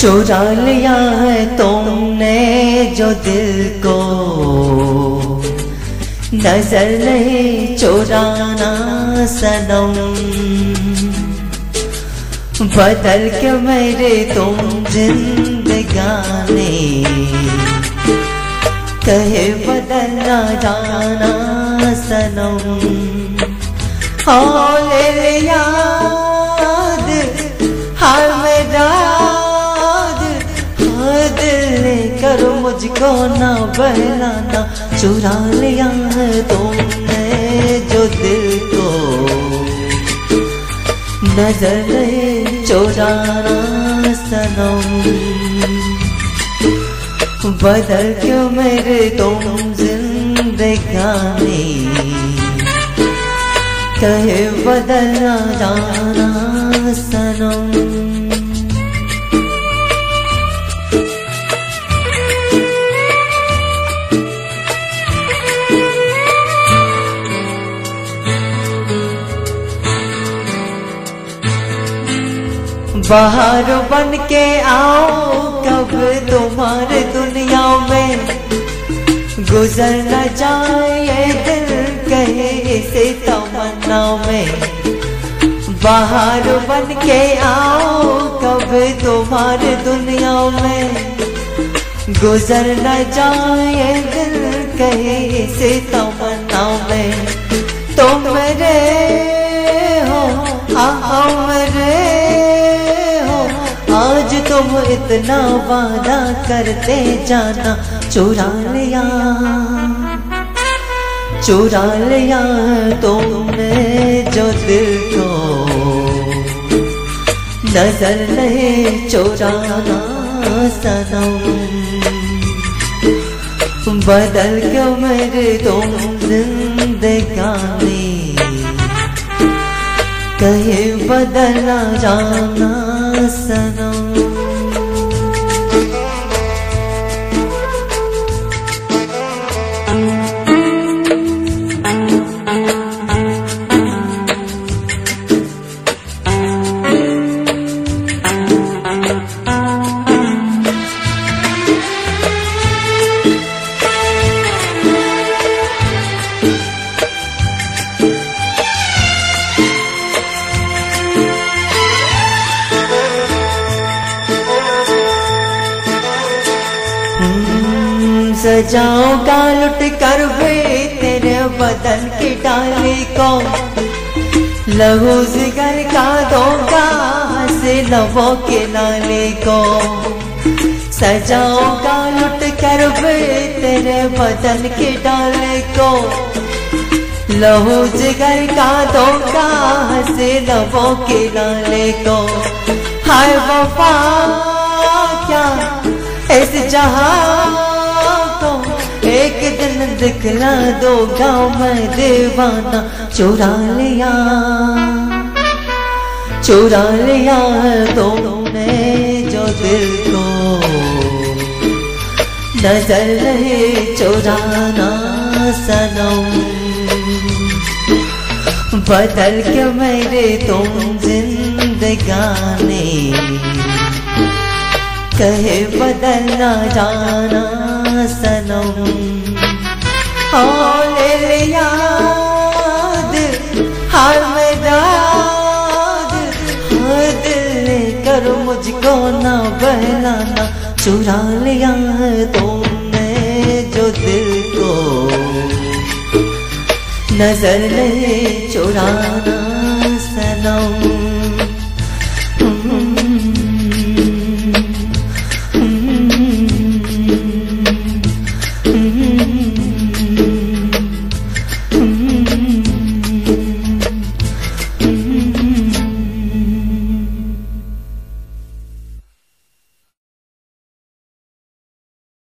चुरा लिया है तुमने जो दिल को नज़र नहीं चुराना सनम। बदल के मेरे तुम जिंदगानी। कहे बदलना जाना सनम। ले याद, हर मेरा दिल कर मुझको ना बहलाना। चुरा लिया है नज़र चुराना सनम बदल क्यों मेरे तुम जिंदगानी? कहे बदलना जाना सनम बाहर बन के आओ, कब तुम्हारे दुनिया में गुजर न जाए दिल कहे इसे तमन्ना में। बाहर बन के आओ, कब तुम्हारे दुनिया में गुजर न जाए दिल कहे इसे तमन्ना में। तुम तो मेरे इतना वादा करते जाना चुरा लिया चुरा लिया तुमने जो दिल को नज़र नहीं चुराना सनम। बदल के मेरे तुम जिंदगानी। कहीं बदला जाना सजाऊँगा लुट कर वे तेरे बदन की डाली को लहू जिगर का दोगा से लवों के नाले को सजाऊँगा लुट कर वे तेरे बदन के डाले को लहू जिगर का दोगा से लवों के नाले को हाय वफा, क्या? इस जहाँ दिखला दो गाँव में दीवाना। चुरा लिया चुरा लिया तुमने जो दिल को नज़र नहीं चुराना सनम। बदल के मेरे तुम जिंदगानी। कहे बदलना जाना सनम। मुझको ना बहलाना चुरा लिया है तुमने जो दिल को नज़र नहीं चुराना।